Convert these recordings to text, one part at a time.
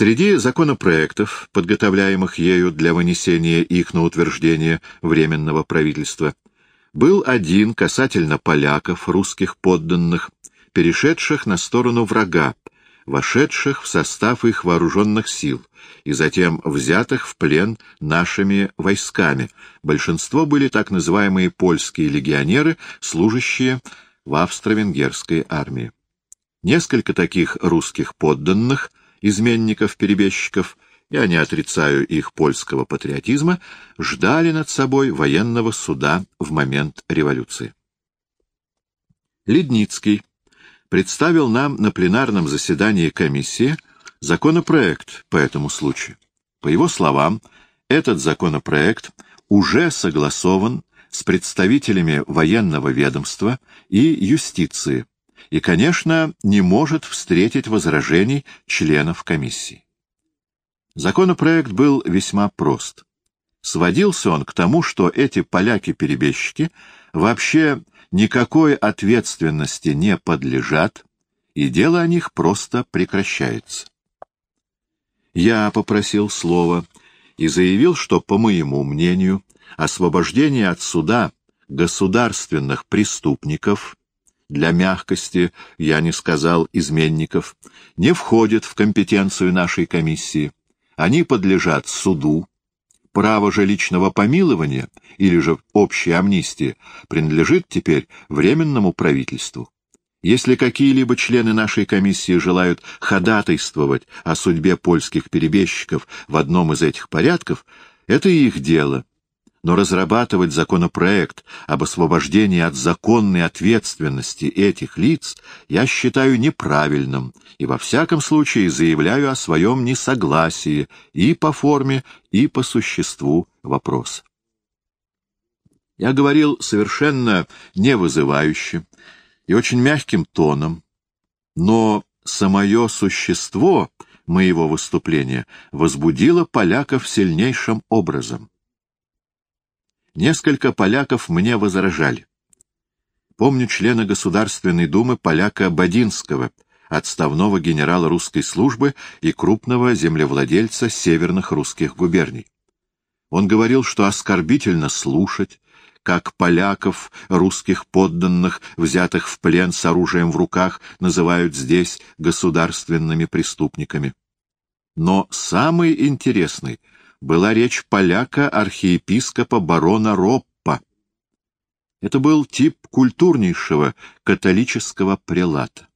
Среди законопроектов, подготовляемых ею для вынесения их на утверждение Временного правительства, был один касательно поляков, русских подданных, перешедших на сторону врага, вошедших в состав их вооруженных сил и затем взятых в плен нашими войсками. Большинство были так называемые польские легионеры, служащие в австро-венгерской армии. Несколько таких русских подданных, изменников-перебежчиков, я не отрицаю их польского патриотизма, ждали над собой военного суда в момент революции. Ледницкий представил нам на пленарном заседании комиссии законопроект по этому случаю. По его словам, этот законопроект уже согласован с представителями военного ведомства и юстиции и, конечно, не может встретить возражений членов комиссии. Законопроект был весьма прост. Сводился он к тому, что эти поляки-перебежчики вообще никакой ответственности не подлежат, и дело о них просто прекращается. Я попросил слова и заявил, что, по моему мнению, освобождение от суда государственных преступников для мягкости, я не сказал изменников, не входит в компетенцию нашей комиссии. Они подлежат суду, Право же личного помилования или же общей амнистии принадлежит теперь Временному правительству. Если какие-либо члены нашей комиссии желают ходатайствовать о судьбе польских перебежчиков в одном из этих порядков, это их дело, но разрабатывать законопроект об освобождении от законной ответственности этих лиц я считаю неправильным и во всяком случае заявляю о своем несогласии и по форме, и по существу вопроса. Я говорил совершенно невызывающе и очень мягким тоном, но самое существо моего выступления возбудило поляков сильнейшим образом. Несколько поляков мне возражали. Помню члена Государственной Думы поляка Бодинского, отставного генерала русской службы и крупного землевладельца северных русских губерний. Он говорил, что оскорбительно слушать, как поляков, русских подданных, взятых в плен с оружием в руках, называют здесь государственными преступниками. Но самый интересный была речь поляка-архиепископа барона Роппа. Это был тип культурнейшего католического прелата.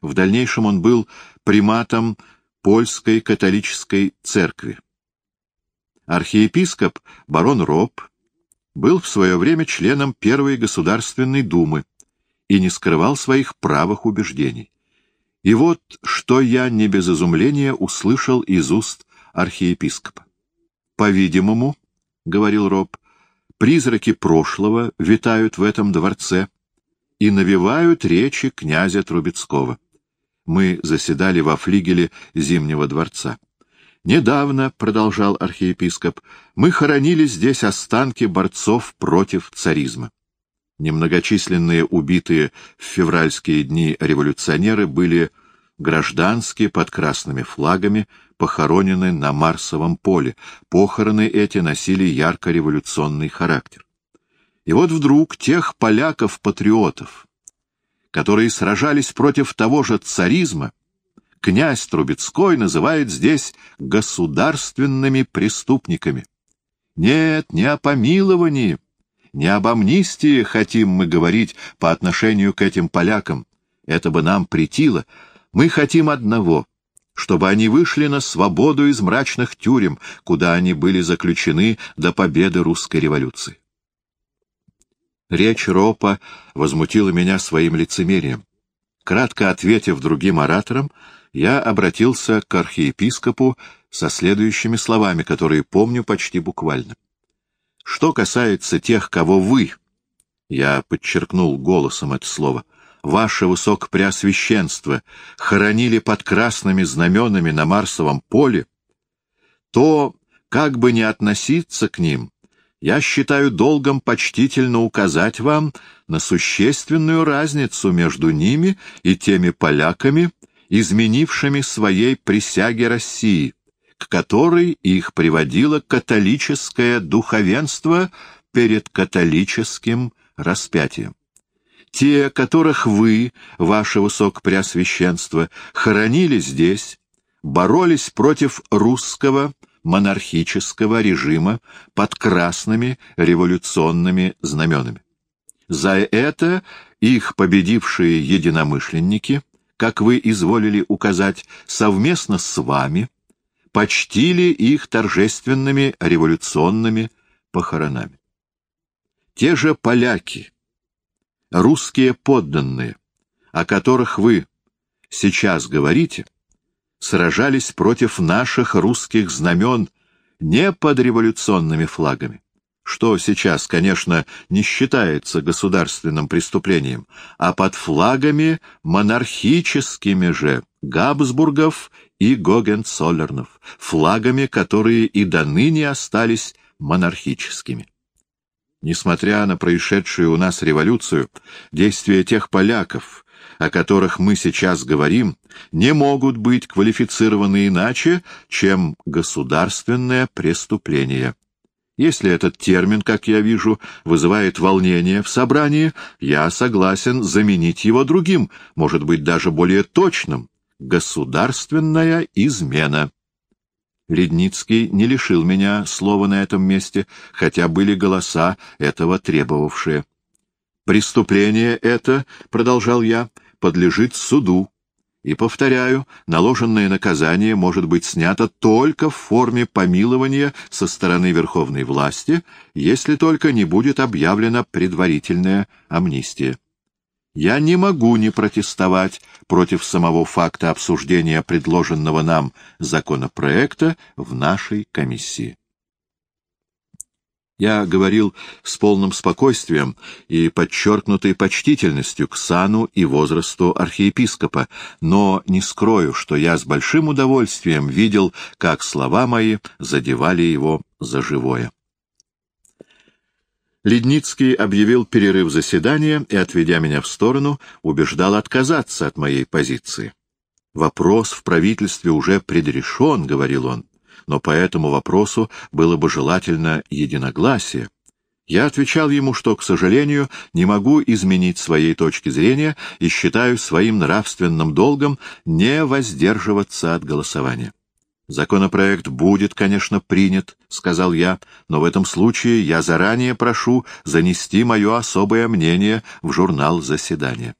В дальнейшем он был приматом польской католической церкви. Архиепископ барон Ропп был в свое время членом Первой Государственной Думы и не скрывал своих правых убеждений. И вот что я не без изумления услышал из уст архиепископа. По-видимому, — говорил Роб, — призраки прошлого витают в этом дворце и навевают речи князя Трубецкого. Мы заседали во флигеле Зимнего дворца. Недавно, — продолжал архиепископ, — мы хоронили здесь останки борцов против царизма. Немногочисленные убитые в февральские дни революционеры были гражданские под красными флагами, похоронены на Марсовом поле. Похороны эти носили ярко-революционный характер. И вот вдруг тех поляков-патриотов, которые сражались против того же царизма, князь Трубецкой называет здесь государственными преступниками. Нет, не о помиловании, не об амнистии хотим мы говорить по отношению к этим полякам. Это бы нам претило. Мы хотим одного чтобы они вышли на свободу из мрачных тюрем, куда они были заключены до победы русской революции. Речь Ропа возмутила меня своим лицемерием. Кратко ответив другим ораторам, я обратился к архиепископу со следующими словами, которые помню почти буквально. Что касается тех, кого вы, я подчеркнул голосом это слово, — ваше высокопреосвященство хоронили под красными знаменами на Марсовом поле, то, как бы ни относиться к ним, я считаю долгом почтительно указать вам на существенную разницу между ними и теми поляками, изменившими своей присяге России, к которой их приводило католическое духовенство перед католическим распятием. Те, которых вы, ваше высокопреосвященство, хоронили здесь, боролись против русского монархического режима под красными революционными знаменами. За это их победившие единомышленники, как вы изволили указать, совместно с вами почтили их торжественными революционными похоронами. Те же поляки, русские подданные, о которых вы сейчас говорите, сражались против наших русских знамен не под революционными флагами, что сейчас, конечно, не считается государственным преступлением, а под флагами монархическими же Габсбургов и Гогенцоллернов, флагами, которые и до ныне остались монархическими. Несмотря на происшедшую у нас революцию, действия тех поляков, о которых мы сейчас говорим, не могут быть квалифицированы иначе, чем государственное преступление. Если этот термин, как я вижу, вызывает волнение в собрании, я согласен заменить его другим, может быть, даже более точным — государственная измена. Ледницкий не лишил меня слова на этом месте, хотя были голоса, этого требовавшие. «Преступление это, — продолжал я, — подлежит суду, и, повторяю, наложенное наказание может быть снято только в форме помилования со стороны верховной власти, если только не будет объявлена предварительная амнистия. Я не могу не протестовать против самого факта обсуждения предложенного нам законопроекта в нашей комиссии. Я говорил с полным спокойствием и подчеркнутой почтительностью к сану и возрасту архиепископа, но не скрою, что я с большим удовольствием видел, как слова мои задевали его за живое. Ледницкий объявил перерыв заседания и, отведя меня в сторону, убеждал отказаться от моей позиции. «Вопрос в правительстве уже предрешен», — говорил он, — «но по этому вопросу было бы желательно единогласие». Я отвечал ему, что, к сожалению, не могу изменить своей точки зрения и считаю своим нравственным долгом не воздерживаться от голосования. Законопроект будет, конечно, принят, — сказал я, — но в этом случае я заранее прошу занести мое особое мнение в журнал заседания.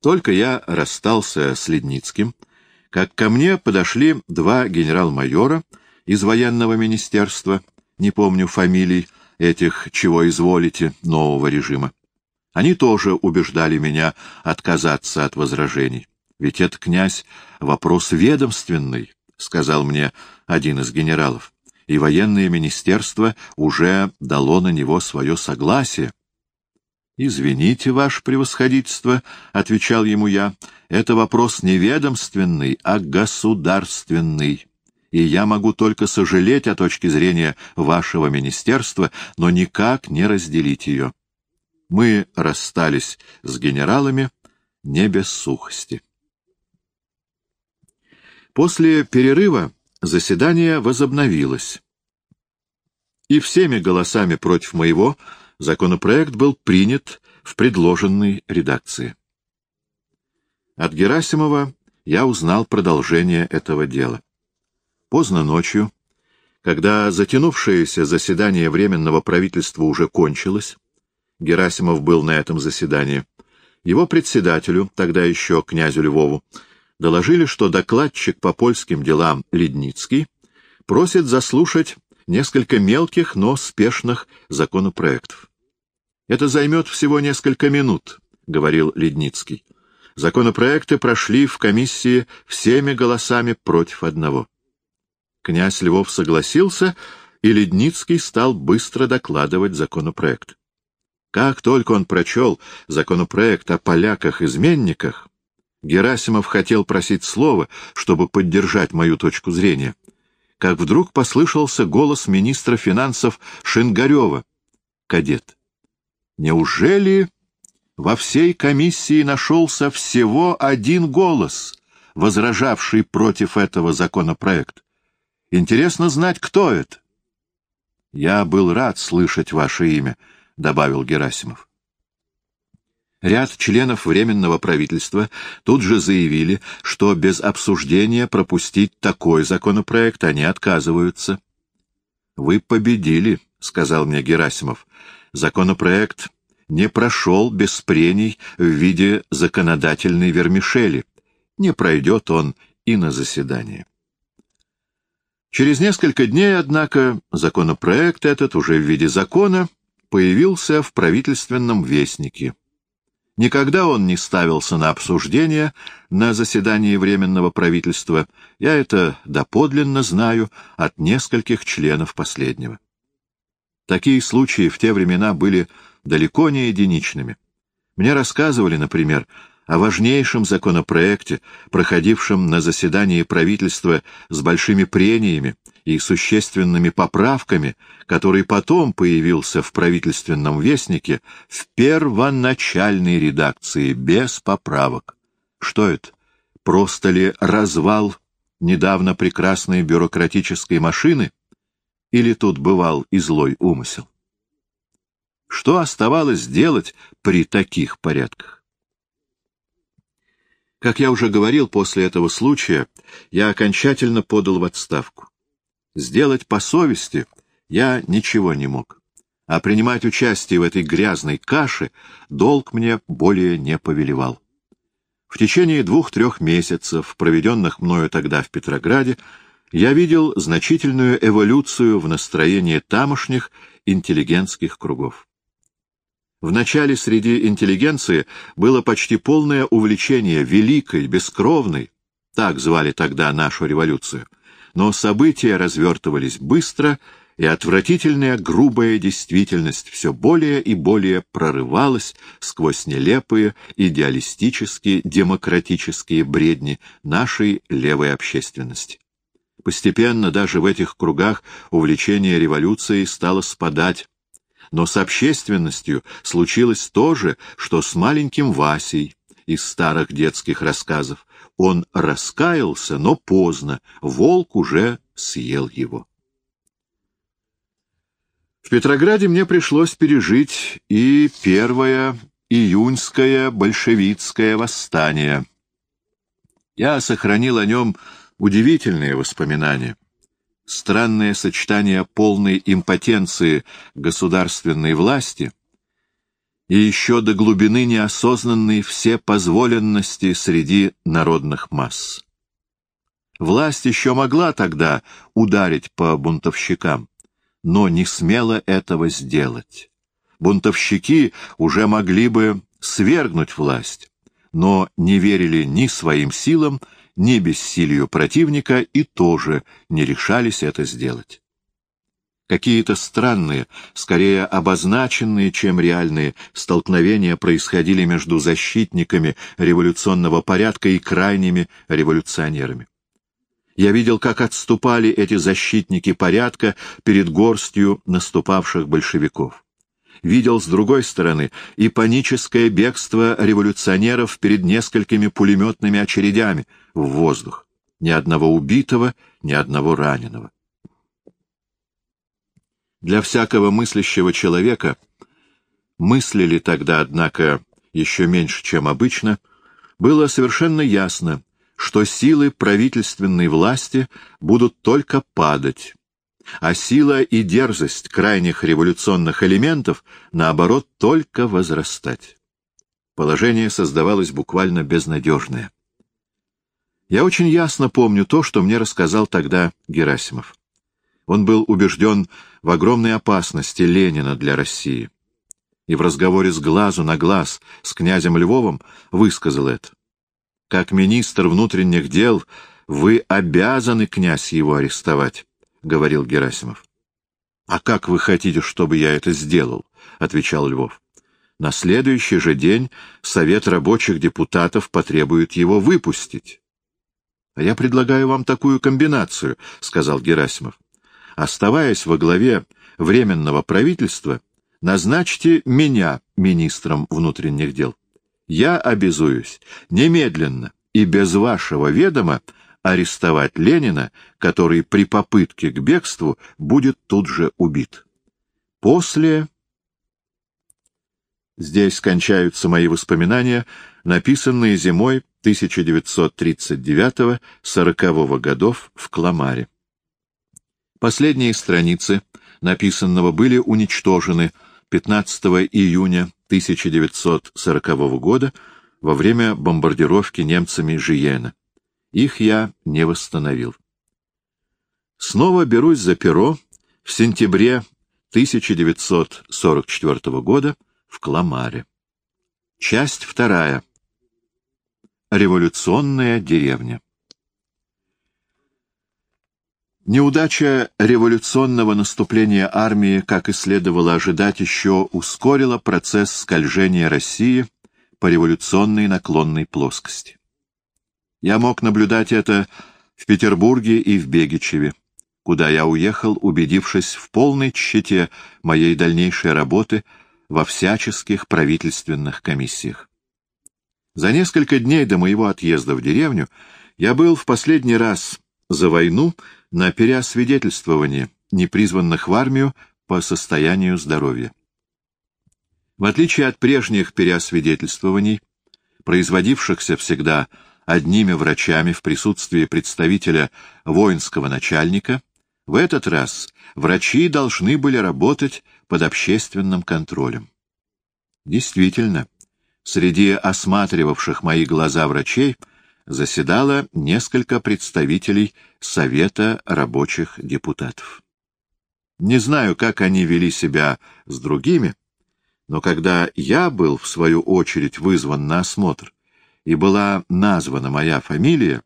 Только я расстался с Ледницким, как ко мне подошли два генерал-майора из военного министерства, не помню фамилий этих, чего изволите, нового режима. Они тоже убеждали меня отказаться от возражений. Ведь это, князь, вопрос ведомственный, — сказал мне один из генералов, — и военное министерство уже дало на него свое согласие. — Извините, ваше превосходительство, — отвечал ему я, — это вопрос не ведомственный, а государственный и я могу только сожалеть о точке зрения вашего министерства, но никак не разделить ее. Мы расстались с генералами не без сухости. После перерыва заседание возобновилось. И всеми голосами против моего законопроект был принят в предложенной редакции. От Герасимова я узнал продолжение этого дела. Поздно ночью, когда затянувшееся заседание Временного правительства уже кончилось, Герасимов был на этом заседании, его председателю, тогда еще князю Львову, доложили, что докладчик по польским делам Ледницкий просит заслушать несколько мелких, но спешных законопроектов. «Это займет всего несколько минут», — говорил Ледницкий. Законопроекты прошли в комиссии всеми голосами против одного. Князь Львов согласился, и Ледницкий стал быстро докладывать законопроект. Как только он прочел законопроект о поляках-изменниках, Герасимов хотел просить слова, чтобы поддержать мою точку зрения, как вдруг послышался голос министра финансов Шингарева. Кадет. Неужели во всей комиссии нашелся всего один голос, возражавший против этого законопроекта. Интересно знать, кто это. — Я был рад слышать ваше имя, — добавил Герасимов. Ряд членов Временного правительства тут же заявили, что без обсуждения пропустить такой законопроект они отказываются. «Вы победили», — сказал мне Герасимов. «Законопроект не прошел без прений в виде законодательной вермишели. Не пройдет он и на заседание». Через несколько дней, однако, законопроект этот уже в виде закона появился в правительственном вестнике. Никогда он не ставился на обсуждение на заседании Временного правительства, я это доподлинно знаю от нескольких членов последнего. Такие случаи в те времена были далеко не единичными. Мне рассказывали, например, о важнейшем законопроекте, проходившем на заседании правительства с большими прениями и существенными поправками, который потом появился в правительственном вестнике в первоначальной редакции, без поправок. Что это? Просто ли развал недавно прекрасной бюрократической машины? Или тут бывал и злой умысел? Что оставалось делать при таких порядках? Как я уже говорил, после этого случая я окончательно подал в отставку. Сделать по совести я ничего не мог, а принимать участие в этой грязной каше долг мне более не повелевал. В течение двух-трех месяцев, проведенных мною тогда в Петрограде, я видел значительную эволюцию в настроении тамошних интеллигентских кругов. Вначале среди интеллигенции было почти полное увлечение великой, бескровной, так звали тогда нашу революцию, но события развертывались быстро, и отвратительная грубая действительность все более и более прорывалась сквозь нелепые идеалистические демократические бредни нашей левой общественности. Постепенно даже в этих кругах увлечение революцией стало спадать, но с общественностью случилось то же, что с маленьким Васей из старых детских рассказов. Он раскаялся, но поздно, волк уже съел его. В Петрограде мне пришлось пережить и первое июньское большевистское восстание. Я сохранил о нем удивительные воспоминания странное сочетание полной импотенции государственной власти и еще до глубины неосознанной всепозволенности среди народных масс. Власть еще могла тогда ударить по бунтовщикам, но не смела этого сделать. Бунтовщики уже могли бы свергнуть власть, но не верили ни своим силам, ни бессилию противника и тоже не решались это сделать. Какие-то странные, скорее обозначенные, чем реальные, столкновения происходили между защитниками революционного порядка и крайними революционерами. Я видел, как отступали эти защитники порядка перед горстью наступавших большевиков видел с другой стороны и паническое бегство революционеров перед несколькими пулеметными очередями в воздух. Ни одного убитого, ни одного раненого. Для всякого мыслящего человека мыслили тогда, однако, еще меньше, чем обычно, было совершенно ясно, что силы правительственной власти будут только падать, а сила и дерзость крайних революционных элементов, наоборот, только возрастать. Положение создавалось буквально безнадежное. Я очень ясно помню то, что мне рассказал тогда Герасимов. Он был убежден в огромной опасности Ленина для России. И в разговоре с глазу на глаз с князем Львовым высказал это. Как министр внутренних дел вы обязаны, князь, его арестовать. — говорил Герасимов. — А как вы хотите, чтобы я это сделал? — отвечал Львов. — На следующий же день Совет рабочих депутатов потребует его выпустить. — А я предлагаю вам такую комбинацию, — сказал Герасимов. — Оставаясь во главе Временного правительства, назначьте меня министром внутренних дел, я обязуюсь немедленно и без вашего ведома арестовать Ленина, который при попытке к бегству будет тут же убит. После... Здесь кончаются мои воспоминания, написанные зимой 1939-40 годов в Кламаре. Последние страницы написанного были уничтожены 15 июня 1940 года во время бомбардировки немцами Жиена. Их я не восстановил. Снова берусь за перо в сентябре 1944 года в Кламаре. Часть вторая. Революционная деревня. Неудача революционного наступления армии, как и следовало ожидать, еще ускорила процесс скольжения России по революционной наклонной плоскости. Я мог наблюдать это в Петербурге и в Бегичеве, куда я уехал, убедившись в полной тщете моей дальнейшей работы во всяческих правительственных комиссиях. За несколько дней до моего отъезда в деревню я был в последний раз за войну на переосвидетельствование непризванных в армию по состоянию здоровья. В отличие от прежних переосвидетельствований, производившихся всегда одними врачами в присутствии представителя воинского начальника, в этот раз врачи должны были работать под общественным контролем. Действительно, среди осматривавших мои глаза врачей – заседало несколько представителей Совета рабочих депутатов. Не знаю, как они вели себя с другими, но когда я был, в свою очередь, вызван на осмотр, и была названа моя фамилия,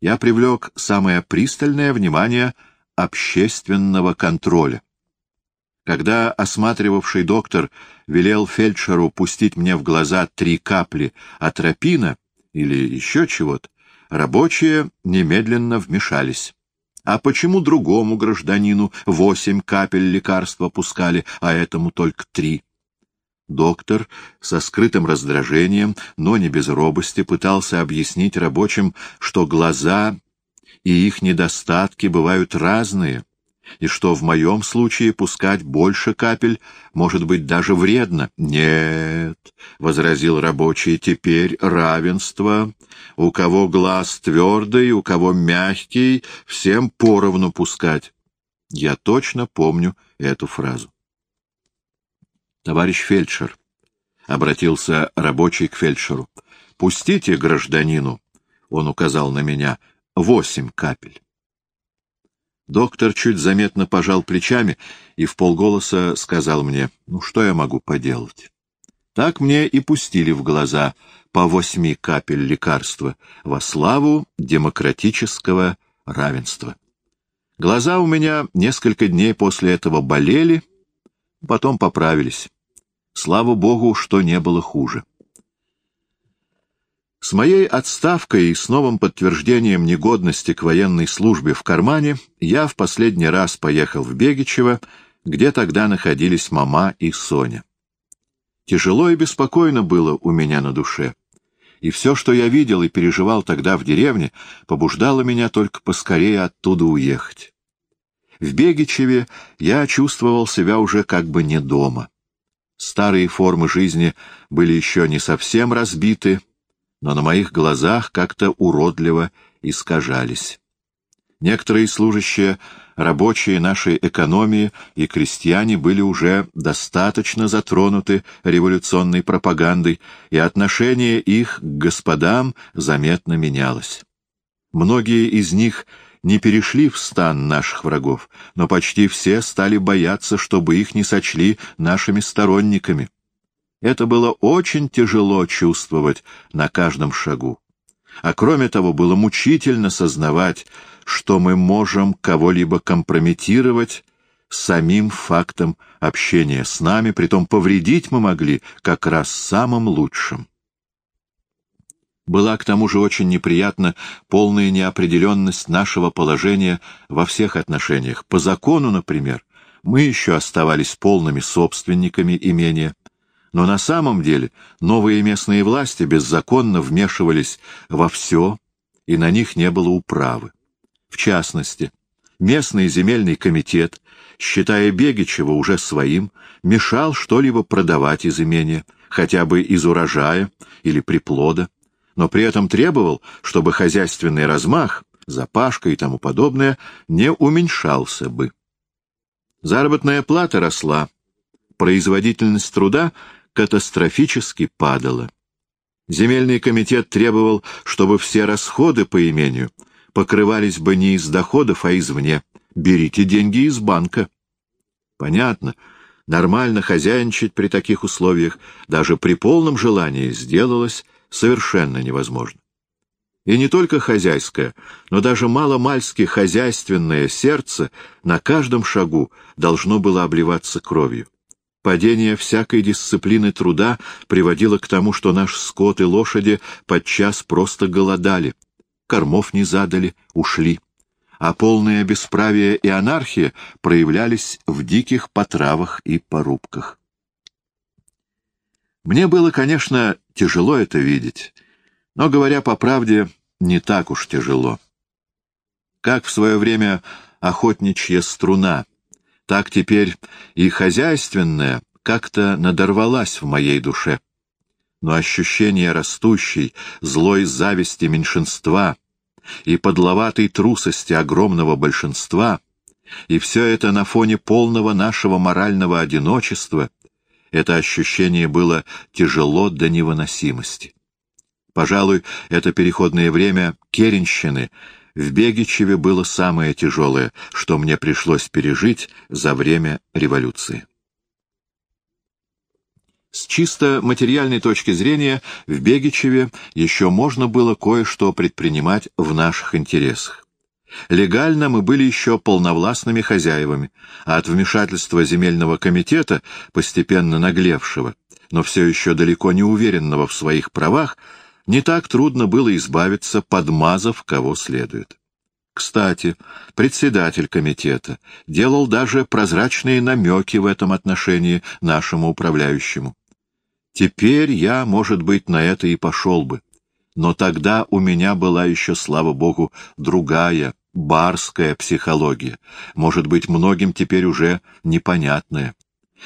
я привлек самое пристальное внимание общественного контроля. Когда осматривавший доктор велел фельдшеру пустить мне в глаза три капли атропина, или еще чего-то, рабочие немедленно вмешались. А почему другому гражданину восемь капель лекарства пускали, а этому только три? Доктор со скрытым раздражением, но не без робости, пытался объяснить рабочим, что глаза и их недостатки бывают разные, и что в моем случае пускать больше капель может быть даже вредно. «Нет», — возразил рабочий, — «теперь равенство. У кого глаз твердый, у кого мягкий, всем поровну пускать». Я точно помню эту фразу. «Товарищ фельдшер», — обратился рабочий к фельдшеру, — «пустите гражданину», — он указал на меня, — «восемь капель». Доктор чуть заметно пожал плечами и в полголоса сказал мне, ну что я могу поделать. Так мне и пустили в глаза по восьми капель лекарства во славу демократического равенства. Глаза у меня несколько дней после этого болели, потом поправились. Слава богу, что не было хуже. С моей отставкой и с новым подтверждением негодности к военной службе в кармане я в последний раз поехал в Бегичево, где тогда находились мама и Соня. Тяжело и беспокойно было у меня на душе, и все, что я видел и переживал тогда в деревне, побуждало меня только поскорее оттуда уехать. В Бегичеве я чувствовал себя уже как бы не дома. Старые формы жизни были еще не совсем разбиты, но на моих глазах как-то уродливо искажались. Некоторые служащие, рабочие нашей экономии и крестьяне были уже достаточно затронуты революционной пропагандой, и отношение их к господам заметно менялось. Многие из них не перешли в стан наших врагов, но почти все стали бояться, чтобы их не сочли нашими сторонниками. Это было очень тяжело чувствовать на каждом шагу. А кроме того, было мучительно сознавать, что мы можем кого-либо компрометировать самим фактом общения с нами, притом повредить мы могли как раз самым лучшим. Была к тому же очень неприятна полная неопределенность нашего положения во всех отношениях. По закону, например, мы еще оставались полными собственниками имения, Но на самом деле новые местные власти беззаконно вмешивались во все, и на них не было управы. В частности, местный земельный комитет, считая Бегичева уже своим, мешал что-либо продавать из имения, хотя бы из урожая или приплода, но при этом требовал, чтобы хозяйственный размах, запашка и тому подобное не уменьшался бы. Заработная плата росла, производительность труда катастрофически падала. Земельный комитет требовал, чтобы все расходы по имению покрывались бы не из доходов, а извне. Берите деньги из банка. Понятно, нормально хозяйничать при таких условиях, даже при полном желании, сделалось совершенно невозможно. И не только хозяйское, но даже маломальски хозяйственное сердце на каждом шагу должно было обливаться кровью. Падение всякой дисциплины труда приводило к тому, что наш скот и лошади подчас просто голодали, кормов не задали, ушли. А полное бесправие и анархия проявлялись в диких потравах и порубках. Мне было, конечно, тяжело это видеть, но, говоря по правде, не так уж тяжело. Как в свое время охотничья струна, так теперь и хозяйственная как-то надорвалась в моей душе. Но ощущение растущей, злой зависти меньшинства и подловатой трусости огромного большинства, и все это на фоне полного нашего морального одиночества, это ощущение было тяжело до невыносимости. Пожалуй, это переходное время Керенщины — в Бегичеве было самое тяжелое, что мне пришлось пережить за время революции. С чисто материальной точки зрения в Бегичеве еще можно было кое-что предпринимать в наших интересах. Легально мы были еще полновластными хозяевами, а от вмешательства земельного комитета, постепенно наглевшего, но все еще далеко не уверенного в своих правах, не так трудно было избавиться, подмазав кого следует. Кстати, председатель комитета делал даже прозрачные намеки в этом отношении нашему управляющему. Теперь я, может быть, на это и пошел бы. Но тогда у меня была еще, слава богу, другая, барская психология, может быть, многим теперь уже непонятная.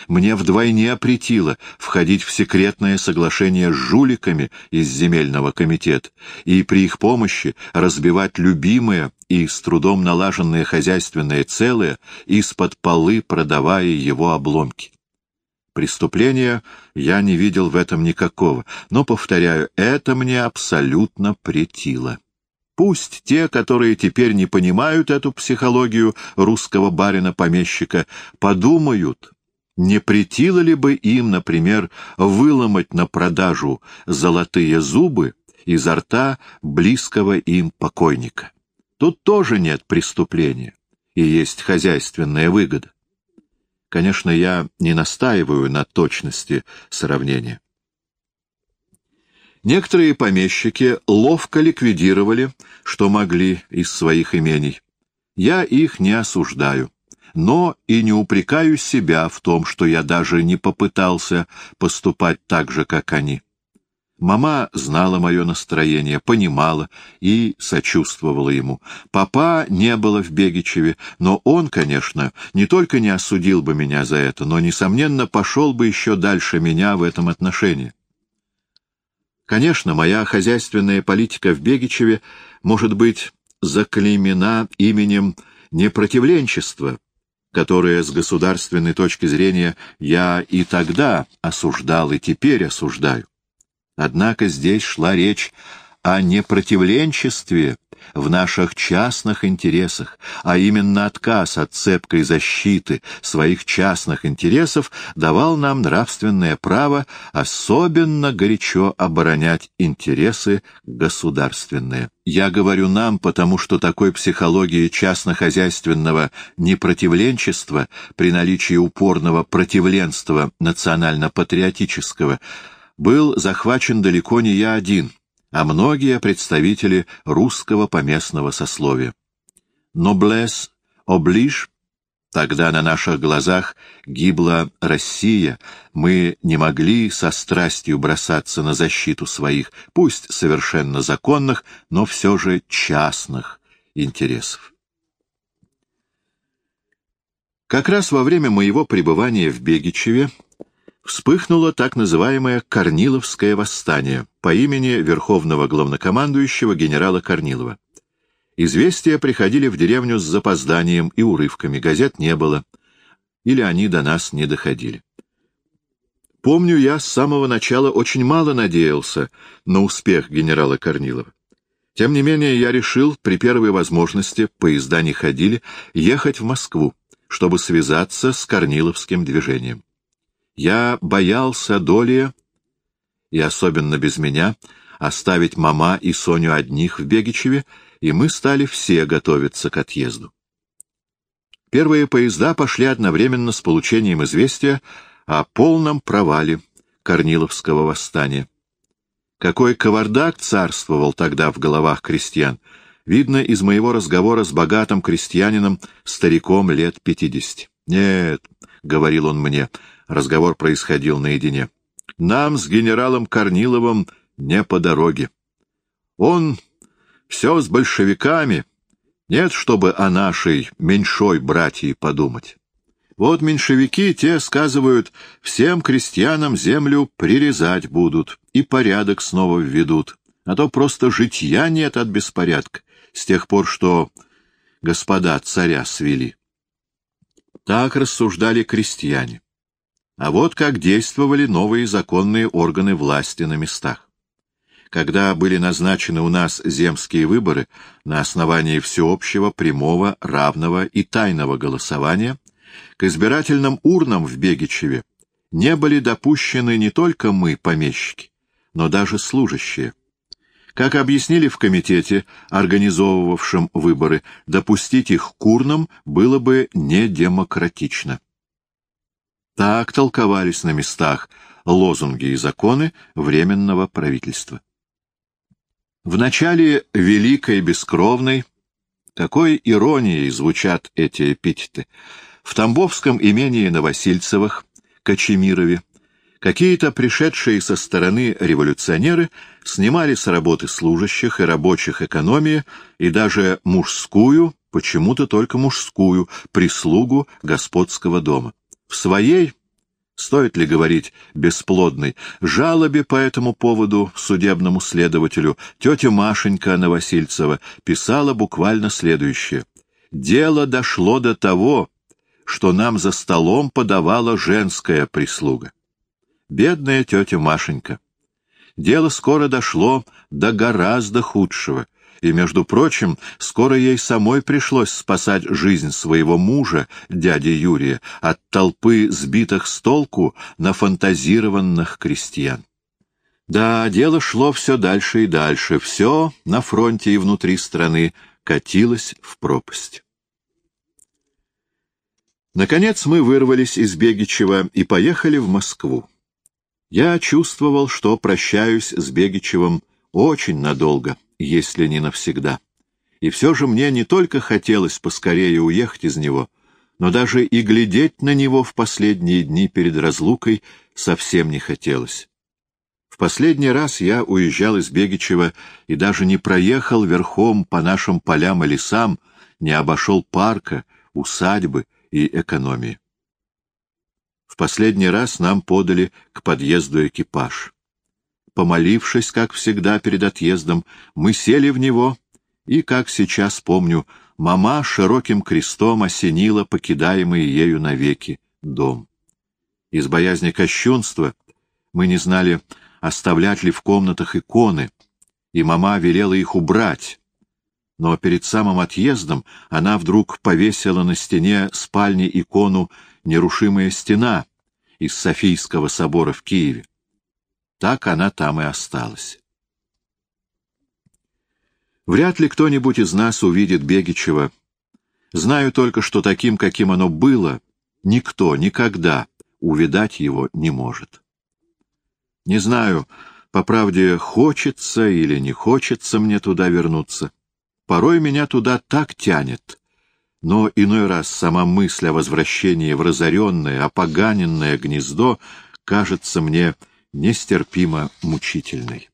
Мне вдвойне претило входить в секретное соглашение с жуликами из земельного комитета и при их помощи разбивать любимое и с трудом налаженное хозяйственное целое, из-под полы продавая его обломки. Преступления я не видел в этом никакого, но, повторяю, это мне абсолютно претило. Пусть те, которые теперь не понимают эту психологию русского барина-помещика, подумают, не претило ли бы им, например, выломать на продажу золотые зубы изо рта близкого им покойника? Тут тоже нет преступления, и есть хозяйственная выгода. Конечно, я не настаиваю на точности сравнения. Некоторые помещики ловко ликвидировали, что могли из своих имений. Я их не осуждаю но и не упрекаю себя в том, что я даже не попытался поступать так же, как они. Мама знала мое настроение, понимала и сочувствовала ему. Папа не было в Бегичеве, но он, конечно, не только не осудил бы меня за это, но, несомненно, пошел бы еще дальше меня в этом отношении. Конечно, моя хозяйственная политика в Бегичеве может быть заклеймена именем непротивленчества, которое с государственной точки зрения я и тогда осуждал и теперь осуждаю. Однако здесь шла речь о непротивленчестве в наших частных интересах, а именно отказ от цепкой защиты своих частных интересов давал нам нравственное право особенно горячо оборонять интересы государственные. Я говорю «нам», потому что такой психологии частнохозяйственного непротивленчества при наличии упорного противленства национально-патриотического был захвачен далеко не я один — а многие представители русского поместного сословия. Ноблес, оближ, Тогда на наших глазах гибла Россия, мы не могли со страстью бросаться на защиту своих, пусть совершенно законных, но все же частных интересов. Как раз во время моего пребывания в Бегичеве вспыхнуло так называемое Корниловское восстание по имени верховного главнокомандующего генерала Корнилова. Известия приходили в деревню с запозданием и урывками, газет не было, или они до нас не доходили. Помню, я с самого начала очень мало надеялся на успех генерала Корнилова. Тем не менее, я решил, при первой возможности, поезда не ходили, ехать в Москву, чтобы связаться с Корниловским движением. Я боялся доли, и особенно без меня, оставить мама и Соню одних в Бегичеве, и мы стали все готовиться к отъезду. Первые поезда пошли одновременно с получением известия о полном провале Корниловского восстания. Какой кавардак царствовал тогда в головах крестьян, видно из моего разговора с богатым крестьянином, стариком лет пятидесяти. «Нет», — говорил он мне, — разговор происходил наедине, — «нам с генералом Корниловым не по дороге. Он все с большевиками. Нет, чтобы о нашей меньшой братьи подумать. Вот меньшевики те, сказывают, всем крестьянам землю прирезать будут и порядок снова введут, а то просто житья нет от беспорядка, с тех пор, что господа царя свели. Так рассуждали крестьяне. А вот как действовали новые законные органы власти на местах когда были назначены у нас земские выборы на основании всеобщего, прямого, равного и тайного голосования, к избирательным урнам в Бегичеве не были допущены не только мы, помещики, но даже служащие. Как объяснили в комитете, организовывавшем выборы, допустить их к урнам было бы недемократично. Так толковались на местах лозунги и законы Временного правительства. В начале Великой Бескровной, такой иронией звучат эти эпитеты, в Тамбовском имении Новосильцевых, Кочемирове, какие-то пришедшие со стороны революционеры снимали с работы служащих и рабочих экономии и даже мужскую, почему-то только мужскую, прислугу господского дома. В своей стоит ли говорить бесплодной, жалобе по этому поводу судебному следователю тетя Машенька Новосильцева писала буквально следующее. «Дело дошло до того, что нам за столом подавала женская прислуга. Бедная тетя Машенька. Дело скоро дошло до гораздо худшего и, между прочим, скоро ей самой пришлось спасать жизнь своего мужа, дяди Юрия, от толпы сбитых с толку нафантазированных крестьян. Да, дело шло все дальше и дальше, все на фронте и внутри страны катилось в пропасть. Наконец мы вырвались из Бегичева и поехали в Москву. Я чувствовал, что прощаюсь с Бегичевым очень надолго если не навсегда. И все же мне не только хотелось поскорее уехать из него, но даже и глядеть на него в последние дни перед разлукой совсем не хотелось. В последний раз я уезжал из Бегичева и даже не проехал верхом по нашим полям и лесам, не обошел парка, усадьбы и экономии. В последний раз нам подали к подъезду экипаж помолившись, как всегда, перед отъездом, мы сели в него, и, как сейчас помню, мама широким крестом осенила покидаемый ею навеки дом. Из боязни кощунства мы не знали, оставлять ли в комнатах иконы, и мама велела их убрать. Но перед самым отъездом она вдруг повесила на стене спальни икону «Нерушимая стена» из Софийского собора в Киеве. Так она там и осталась. Вряд ли кто-нибудь из нас увидит Бегичева. Знаю только, что таким, каким оно было, никто никогда увидать его не может. Не знаю, по правде, хочется или не хочется мне туда вернуться. Порой меня туда так тянет, но иной раз сама мысль о возвращении в разоренное, опоганенное гнездо кажется мне нестерпимо мучительной.